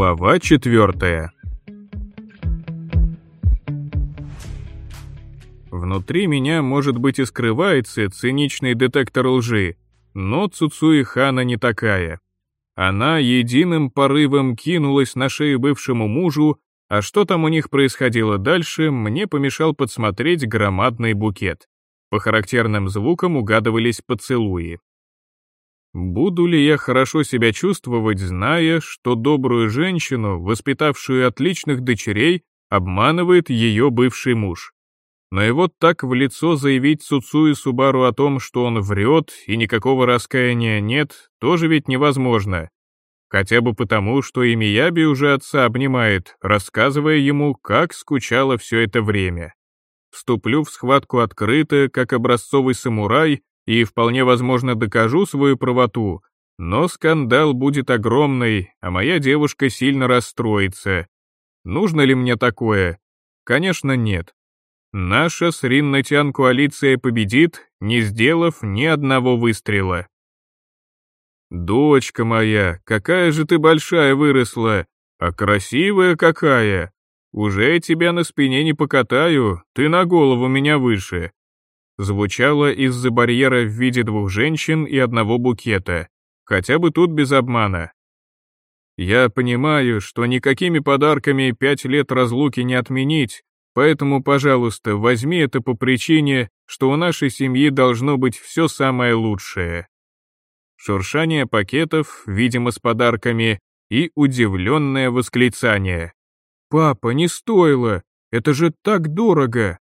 Глава четвертая. Внутри меня, может быть, и скрывается циничный детектор лжи, но Цуцуи Хана не такая. Она единым порывом кинулась на шею бывшему мужу, а что там у них происходило дальше, мне помешал подсмотреть громадный букет. По характерным звукам угадывались поцелуи. Буду ли я хорошо себя чувствовать, зная, что добрую женщину, воспитавшую отличных дочерей, обманывает ее бывший муж? Но и вот так в лицо заявить Цуцуи Субару о том, что он врет и никакого раскаяния нет, тоже ведь невозможно. Хотя бы потому, что и Мияби уже отца обнимает, рассказывая ему, как скучало все это время. Вступлю в схватку открыто, как образцовый самурай, и вполне возможно докажу свою правоту, но скандал будет огромный, а моя девушка сильно расстроится. Нужно ли мне такое? Конечно, нет. Наша с Риннатян коалиция победит, не сделав ни одного выстрела. «Дочка моя, какая же ты большая выросла, а красивая какая! Уже тебя на спине не покатаю, ты на голову меня выше звучало из-за барьера в виде двух женщин и одного букета, хотя бы тут без обмана. Я понимаю, что никакими подарками пять лет разлуки не отменить, поэтому, пожалуйста, возьми это по причине, что у нашей семьи должно быть все самое лучшее. Шуршание пакетов, видимо, с подарками, и удивленное восклицание. «Папа, не стоило! Это же так дорого!»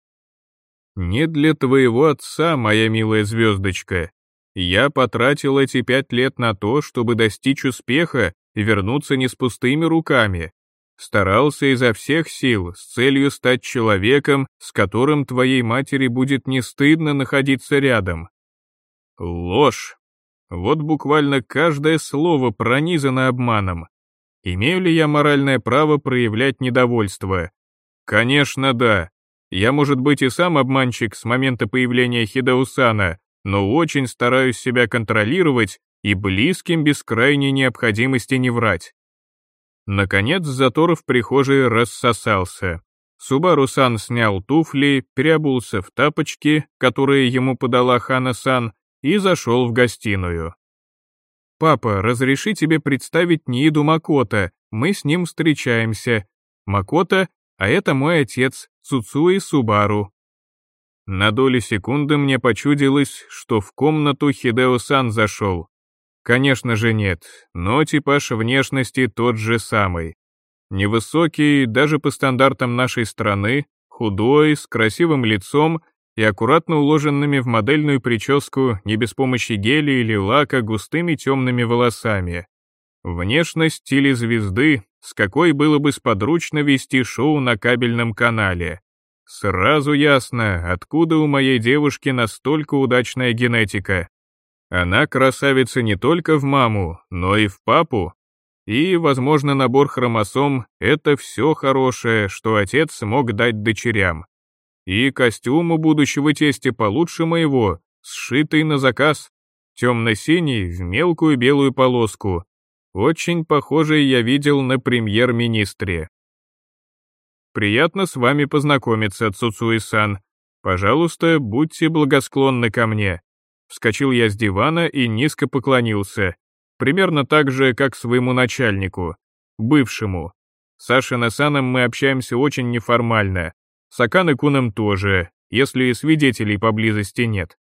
Не для твоего отца, моя милая звездочка. Я потратил эти пять лет на то, чтобы достичь успеха и вернуться не с пустыми руками. Старался изо всех сил с целью стать человеком, с которым твоей матери будет не стыдно находиться рядом. Ложь. Вот буквально каждое слово пронизано обманом. Имею ли я моральное право проявлять недовольство? Конечно, да. Я, может быть, и сам обманщик с момента появления Хидаусана, но очень стараюсь себя контролировать и близким без крайней необходимости не врать. Наконец затор в прихожей рассосался. Субару-сан снял туфли, переобулся в тапочки, которые ему подала Хана-сан, и зашел в гостиную. «Папа, разреши тебе представить Нииду Макота, мы с ним встречаемся. Макота, а это мой отец, Цуцуи Субару. На долю секунды мне почудилось, что в комнату Хидео-сан зашел. Конечно же нет, но типаж внешности тот же самый. Невысокий, даже по стандартам нашей страны, худой, с красивым лицом и аккуратно уложенными в модельную прическу не без помощи геля или лака густыми темными волосами. Внешность стиле звезды, с какой было бы сподручно вести шоу на кабельном канале. Сразу ясно, откуда у моей девушки настолько удачная генетика. Она красавица не только в маму, но и в папу. И, возможно, набор хромосом — это все хорошее, что отец смог дать дочерям. И костюм у будущего тестя получше моего, сшитый на заказ, темно-синий в мелкую белую полоску, очень похожий я видел на премьер-министре. Приятно с вами познакомиться, Цуцуи-сан. Пожалуйста, будьте благосклонны ко мне. Вскочил я с дивана и низко поклонился. Примерно так же, как своему начальнику. Бывшему. С Ашина-саном мы общаемся очень неформально. С Аканы-куном тоже, если и свидетелей поблизости нет.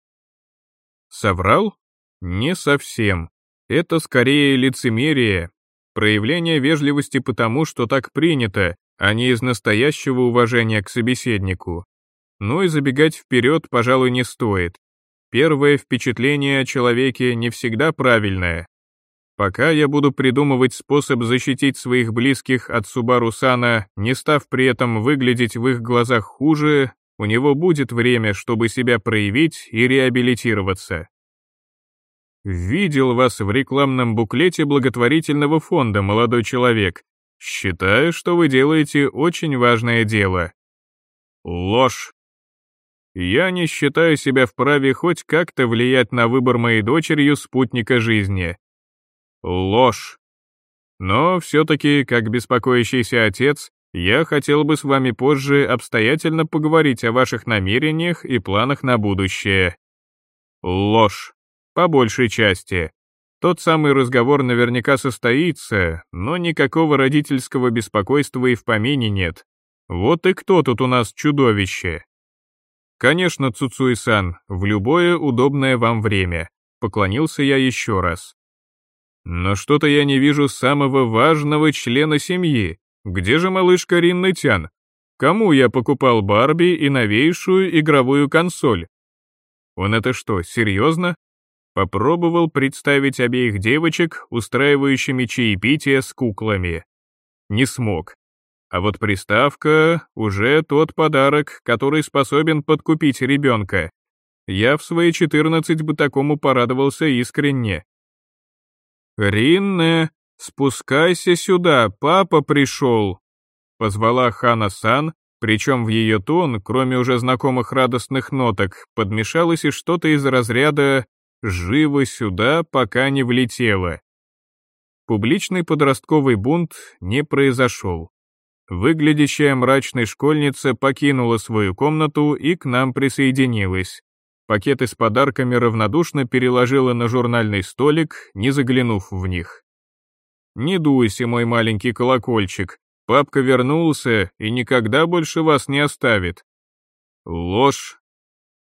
Соврал? Не совсем. Это скорее лицемерие, проявление вежливости потому, что так принято, а не из настоящего уважения к собеседнику. Ну и забегать вперед, пожалуй, не стоит. Первое впечатление о человеке не всегда правильное. Пока я буду придумывать способ защитить своих близких от Субару-сана, не став при этом выглядеть в их глазах хуже, у него будет время, чтобы себя проявить и реабилитироваться. Видел вас в рекламном буклете благотворительного фонда, молодой человек. Считаю, что вы делаете очень важное дело. Ложь. Я не считаю себя вправе хоть как-то влиять на выбор моей дочерью спутника жизни. Ложь. Но все-таки, как беспокоящийся отец, я хотел бы с вами позже обстоятельно поговорить о ваших намерениях и планах на будущее. Ложь. По большей части. Тот самый разговор наверняка состоится, но никакого родительского беспокойства и в помине нет. Вот и кто тут у нас чудовище? Конечно, Цуцуи-сан, в любое удобное вам время. Поклонился я еще раз. Но что-то я не вижу самого важного члена семьи. Где же малышка Ринна Тян? Кому я покупал Барби и новейшую игровую консоль? Он это что, серьезно? Попробовал представить обеих девочек, устраивающими чаепитие с куклами. Не смог. А вот приставка — уже тот подарок, который способен подкупить ребенка. Я в свои 14 бы такому порадовался искренне. «Ринне, спускайся сюда, папа пришел!» Позвала Хана-сан, причем в ее тон, кроме уже знакомых радостных ноток, подмешалось и что-то из разряда «живо сюда, пока не влетело». Публичный подростковый бунт не произошел. Выглядящая мрачной школьница покинула свою комнату и к нам присоединилась. Пакеты с подарками равнодушно переложила на журнальный столик, не заглянув в них. «Не дуйся, мой маленький колокольчик, папка вернулся и никогда больше вас не оставит». «Ложь.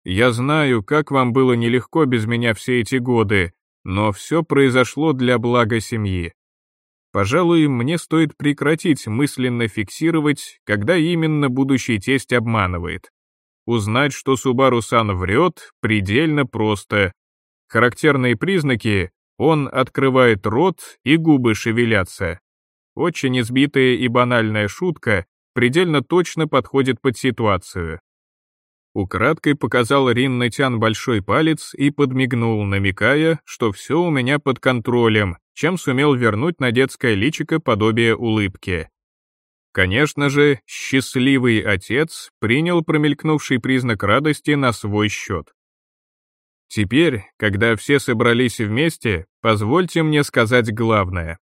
Я знаю, как вам было нелегко без меня все эти годы, но все произошло для блага семьи. Пожалуй, мне стоит прекратить мысленно фиксировать, когда именно будущий тесть обманывает. Узнать, что Субару-сан врет, предельно просто. Характерные признаки — он открывает рот и губы шевелятся. Очень избитая и банальная шутка предельно точно подходит под ситуацию. Украдкой показал Рин Тян большой палец и подмигнул, намекая, что все у меня под контролем, чем сумел вернуть на детское личико подобие улыбки. Конечно же, счастливый отец принял промелькнувший признак радости на свой счет. Теперь, когда все собрались вместе, позвольте мне сказать главное.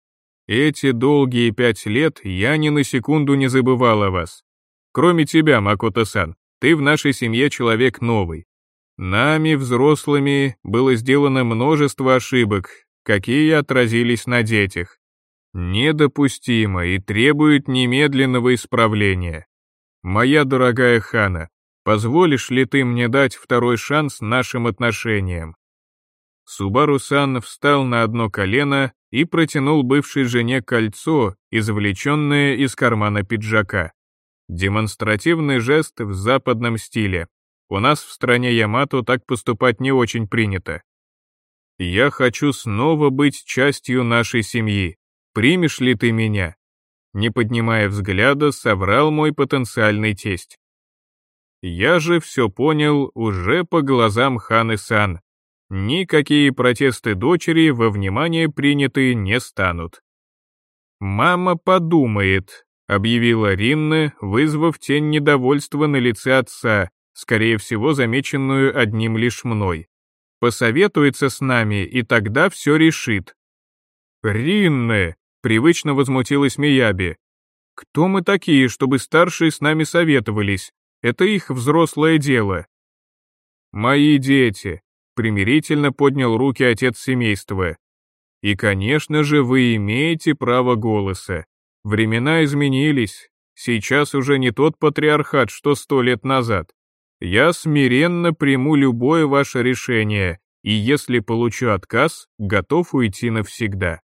Эти долгие пять лет я ни на секунду не забывал о вас. Кроме тебя, Макото-сан, ты в нашей семье человек новый. Нами, взрослыми, было сделано множество ошибок, какие отразились на детях. Недопустимо и требует немедленного исправления. Моя дорогая Хана, позволишь ли ты мне дать второй шанс нашим отношениям? Субару-сан встал на одно колено и протянул бывшей жене кольцо, извлеченное из кармана пиджака. Демонстративный жест в западном стиле. У нас в стране Ямато так поступать не очень принято. Я хочу снова быть частью нашей семьи. Примешь ли ты меня? Не поднимая взгляда, соврал мой потенциальный тесть. Я же все понял уже по глазам Ханы Сан. Никакие протесты дочери во внимание приняты не станут. «Мама подумает», — объявила Ринна, вызвав тень недовольства на лице отца, скорее всего замеченную одним лишь мной посоветуется с нами, и тогда все решит». «Ринне!» — привычно возмутилась Мияби. «Кто мы такие, чтобы старшие с нами советовались? Это их взрослое дело». «Мои дети», — примирительно поднял руки отец семейства. «И, конечно же, вы имеете право голоса. Времена изменились. Сейчас уже не тот патриархат, что сто лет назад. Я смиренно приму любое ваше решение, и если получу отказ, готов уйти навсегда.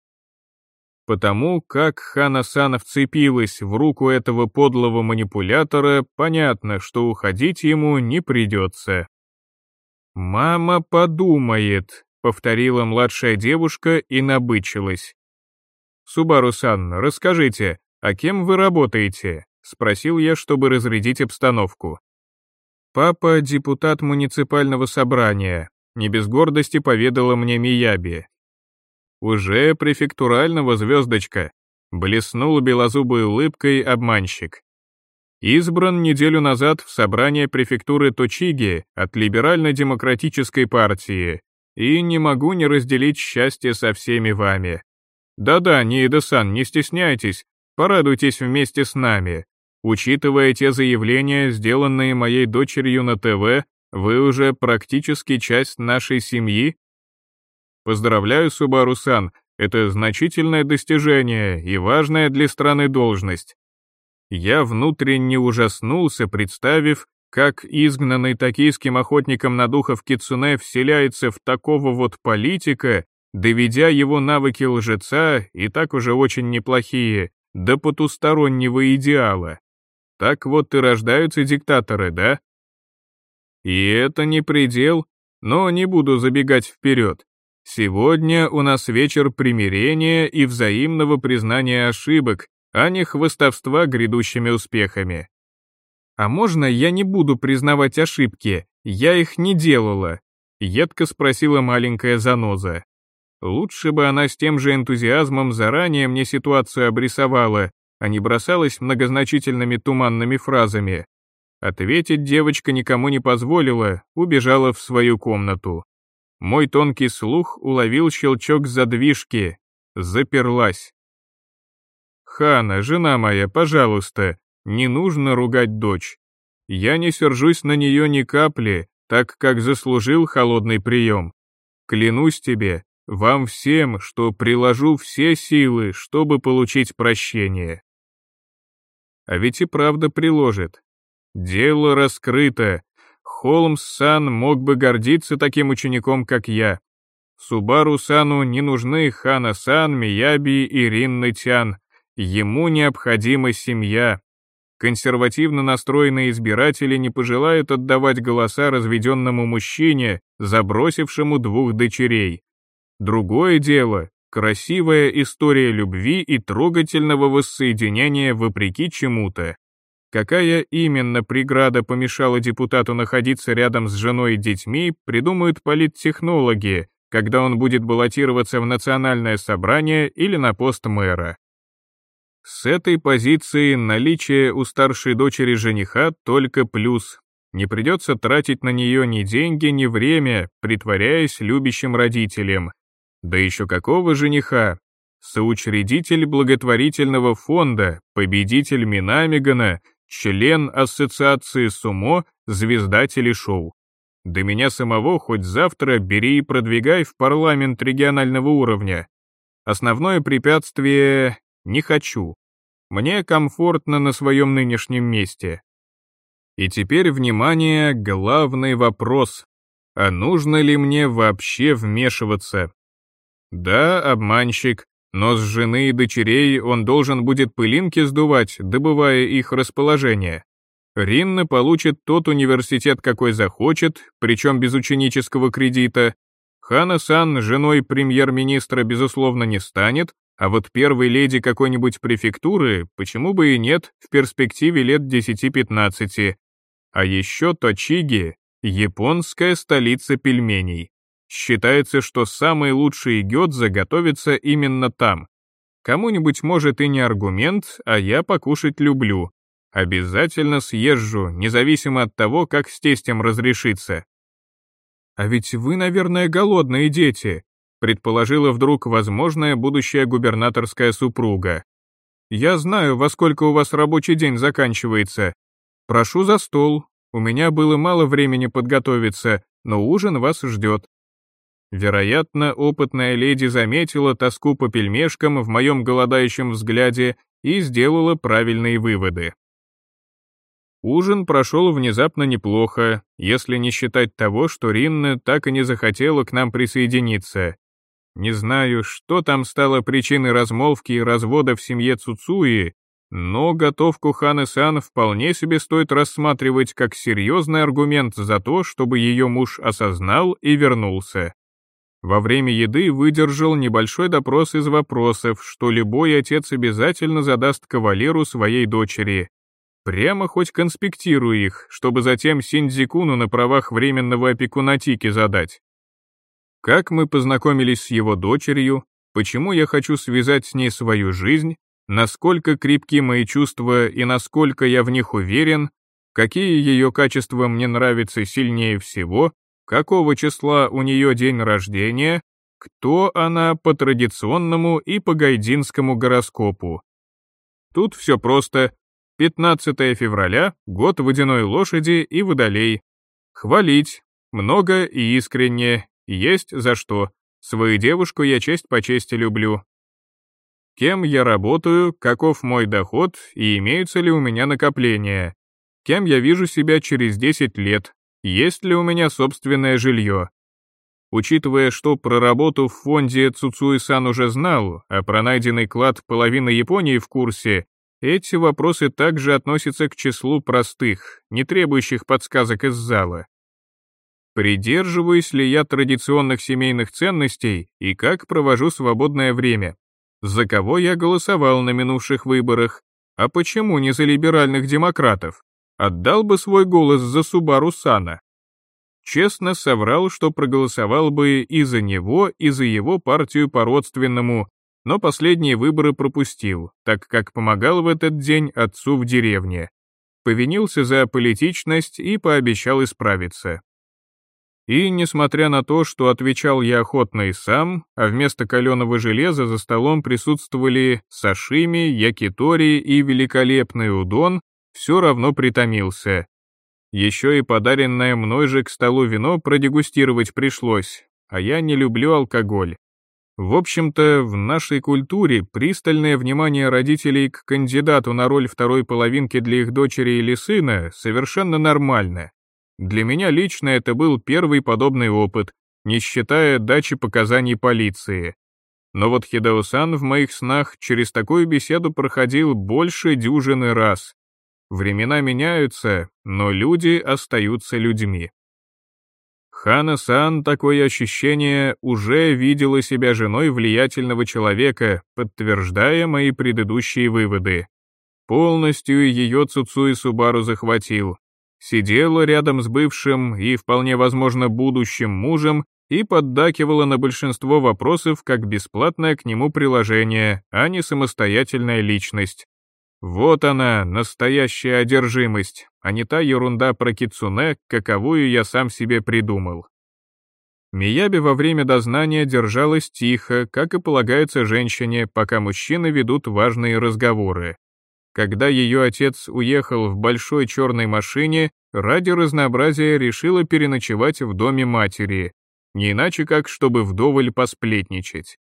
Потому как Хана-сан вцепилась в руку этого подлого манипулятора, понятно, что уходить ему не придется. «Мама подумает», — повторила младшая девушка и набычилась. «Субару-сан, расскажите, а кем вы работаете?» — спросил я, чтобы разрядить обстановку. Папа — депутат муниципального собрания, не без гордости поведала мне Мияби. Уже префектурального звездочка, блеснул белозубой улыбкой обманщик. Избран неделю назад в собрание префектуры Точиги от либерально-демократической партии, и не могу не разделить счастье со всеми вами. Да-да, Ниеда-сан, не стесняйтесь, порадуйтесь вместе с нами. Учитывая те заявления, сделанные моей дочерью на ТВ, вы уже практически часть нашей семьи. Поздравляю, Субару-сан, это значительное достижение и важная для страны должность. Я внутренне ужаснулся, представив, как изгнанный токийским охотником на духов Кицуне вселяется в такого вот политика, доведя его навыки лжеца, и так уже очень неплохие, до потустороннего идеала. Так вот и рождаются диктаторы, да? И это не предел, но не буду забегать вперед. Сегодня у нас вечер примирения и взаимного признания ошибок, а не хвостовства грядущими успехами. «А можно я не буду признавать ошибки? Я их не делала», — едко спросила маленькая заноза. Лучше бы она с тем же энтузиазмом заранее мне ситуацию обрисовала, а не бросалась многозначительными туманными фразами. Ответить девочка никому не позволила, убежала в свою комнату. Мой тонкий слух уловил щелчок задвижки. Заперлась. «Хана, жена моя, пожалуйста, не нужно ругать дочь. Я не сержусь на нее ни капли, так как заслужил холодный прием. Клянусь тебе, вам всем, что приложу все силы, чтобы получить прощение. А ведь и правда приложит. Дело раскрыто. Холмс-сан мог бы гордиться таким учеником, как я. Субару-сану не нужны Хана-сан, Мияби и Ринны-тян. Ему необходима семья, консервативно настроенные избиратели не пожелают отдавать голоса разведенному мужчине, забросившему двух дочерей. Другое дело — красивая история любви и трогательного воссоединения вопреки чему-то. Какая именно преграда помешала депутату находиться рядом с женой и детьми, придумают политтехнологи, когда он будет баллотироваться в национальное собрание или на пост мэра. С этой позиции наличие у старшей дочери жениха только плюс. Не придется тратить на нее ни деньги, ни время, притворяясь любящим родителем. Да еще какого жениха? Соучредитель благотворительного фонда, победитель Минамигана, член ассоциации Сумо, звезда телешоу. Да меня самого хоть завтра бери и продвигай в парламент регионального уровня. Основное препятствие не хочу. Мне комфортно на своем нынешнем месте. И теперь, внимание, главный вопрос. А нужно ли мне вообще вмешиваться? Да, обманщик, но с жены и дочерей он должен будет пылинки сдувать, добывая их расположение. Ринна получит тот университет, какой захочет, причем без ученического кредита. Хана-сан женой премьер-министра, безусловно, не станет, а вот первой леди какой-нибудь префектуры, почему бы и нет, в перспективе лет 10-15. А еще Точиги — японская столица пельменей. Считается, что самый лучший гёдзе готовится именно там. Кому-нибудь может и не аргумент, а я покушать люблю. Обязательно съезжу, независимо от того, как с тестем разрешится. А ведь вы, наверное, голодные дети, предположила вдруг возможная будущая губернаторская супруга. «Я знаю, во сколько у вас рабочий день заканчивается. Прошу за стол. У меня было мало времени подготовиться, но ужин вас ждет». Вероятно, опытная леди заметила тоску по пельмешкам в моем голодающем взгляде и сделала правильные выводы. Ужин прошел внезапно неплохо, если не считать того, что Ринна так и не захотела к нам присоединиться. Не знаю, что там стало причиной размолвки и развода в семье Цуцуи, но готовку Ханы-сан вполне себе стоит рассматривать как серьезный аргумент за то, чтобы ее муж осознал и вернулся. Во время еды выдержал небольшой допрос из вопросов, что любой отец обязательно задаст кавалеру своей дочери. Прямо хоть конспектирую их, чтобы затем Синдзикуну на правах временного опекуна Тики задать. Как мы познакомились с его дочерью, почему я хочу связать с ней свою жизнь, насколько крепки мои чувства и насколько я в них уверен, какие ее качества мне нравятся сильнее всего, какого числа у нее день рождения, кто она по традиционному и по гайдинскому гороскопу. Тут все просто. 15 февраля, год водяной лошади и водолей. Хвалить, много и искренне, есть за что. Свою девушку я честь по чести люблю. Кем я работаю, каков мой доход и имеются ли у меня накопления. Кем я вижу себя через 10 лет, есть ли у меня собственное жилье. Учитывая, что про работу в фонде Цуцуи-сан уже знал, а про найденный клад половина Японии в курсе, эти вопросы также относятся к числу простых, не требующих подсказок из зала. Придерживаюсь ли я традиционных семейных ценностей и как провожу свободное время? За кого я голосовал на минувших выборах? А почему не за либеральных демократов? Отдал бы свой голос за Субару Сана честно соврал, что проголосовал бы и за него, и за его партию по-родственному, но последние выборы пропустил, так как помогал в этот день отцу в деревне. Повинился за политичность и пообещал исправиться. И, несмотря на то, что отвечал я охотно и сам, а вместо каленого железа за столом присутствовали сашими, якитори и великолепный удон, все равно притомился, еще и подаренное мной же к столу вино продегустировать пришлось, а я не люблю алкоголь. В общем-то, в нашей культуре пристальное внимание родителей к кандидату на роль второй половинки для их дочери или сына совершенно нормально. Для меня лично это был первый подобный опыт, не считая дачи показаний полиции. Но вот Хидаусан в моих снах через такую беседу проходил больше дюжины раз, Времена меняются, но люди остаются людьми. Хана-сан, такое ощущение, уже видела себя женой влиятельного человека, подтверждая мои предыдущие выводы. Полностью ее Цуцуи Субару захватил. Сидела рядом с бывшим и, вполне возможно, будущим мужем и поддакивала на большинство вопросов как бесплатное к нему приложение, а не самостоятельная личность. Вот она, настоящая одержимость, а не та ерунда про кицуне, каковую я сам себе придумал. Мияби во время дознания держалась тихо, как и полагается женщине, пока мужчины ведут важные разговоры. Когда ее отец уехал в большой черной машине, ради разнообразия решила переночевать в доме матери, не иначе как, чтобы вдоволь посплетничать.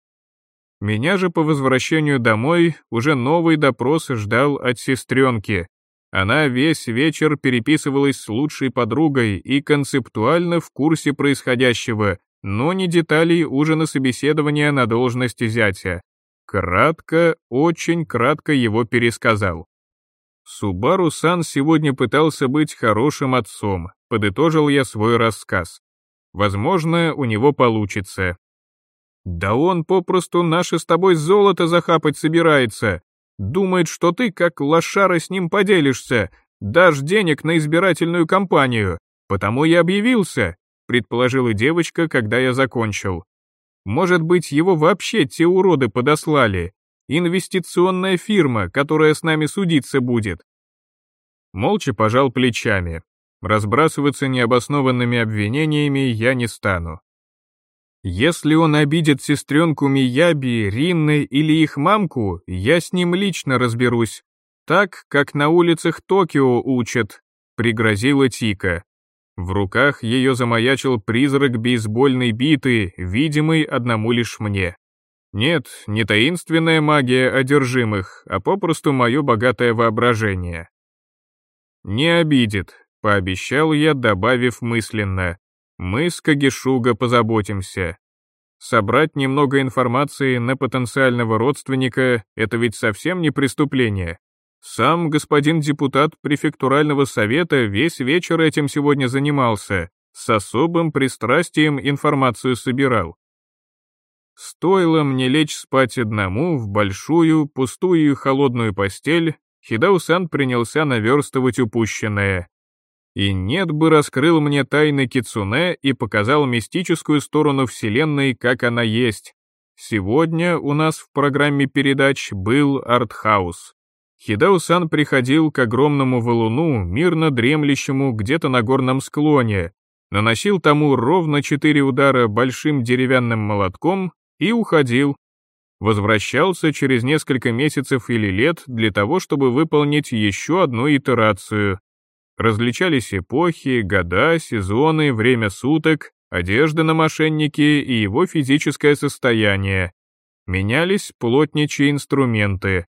Меня же по возвращению домой уже новый допрос ждал от сестренки. Она весь вечер переписывалась с лучшей подругой и концептуально в курсе происходящего, но не деталей ужина собеседования на должности зятя. Кратко, очень кратко его пересказал. Субару-сан сегодня пытался быть хорошим отцом, подытожил я свой рассказ. Возможно, у него получится. Да он попросту наше с тобой золото захапать собирается. Думает, что ты, как лошара, с ним поделишься, дашь денег на избирательную кампанию. Потому и объявился, предположила девочка, когда я закончил. Может быть, его вообще те уроды подослали. Инвестиционная фирма, которая с нами судиться будет. Молча пожал плечами. Разбрасываться необоснованными обвинениями я не стану. Если он обидит сестренку Мияби, Ринны или их мамку, я с ним лично разберусь. Так, как на улицах Токио учат», — пригрозила Тика. В руках ее замаячил призрак бейсбольной биты, видимый одному лишь мне. Нет, не таинственная магия одержимых, а попросту мое богатое воображение. «Не обидит», — пообещал я, добавив мысленно. Мы с Кагишуга позаботимся. Собрать немного информации на потенциального родственника — это ведь совсем не преступление. Сам господин депутат префектурального совета весь вечер этим сегодня занимался, с особым пристрастием информацию собирал. Стоило мне лечь спать одному в большую, пустую и холодную постель, Хидаусан принялся наверстывать упущенное. И нет бы раскрыл мне тайны Кицуне и показал мистическую сторону Вселенной, как она есть. Сегодня у нас в программе передач был артхаус. Хидаусан приходил к огромному валуну, мирно дремлющему где-то на горном склоне, наносил тому ровно четыре удара большим деревянным молотком и уходил. Возвращался через несколько месяцев или лет для того, чтобы выполнить еще одну итерацию. Различались эпохи, года, сезоны, время суток, одежда на мошеннике и его физическое состояние. Менялись плотничьи инструменты.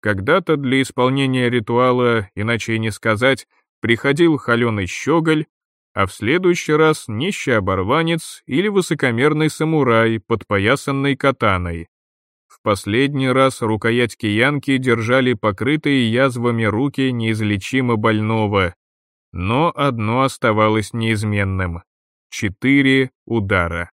Когда-то для исполнения ритуала, иначе и не сказать, приходил холеный щеголь, а в следующий раз нищий оборванец или высокомерный самурай, подпоясанный катаной. В последний раз рукоять киянки держали покрытые язвами руки неизлечимо больного. Но одно оставалось неизменным — четыре удара.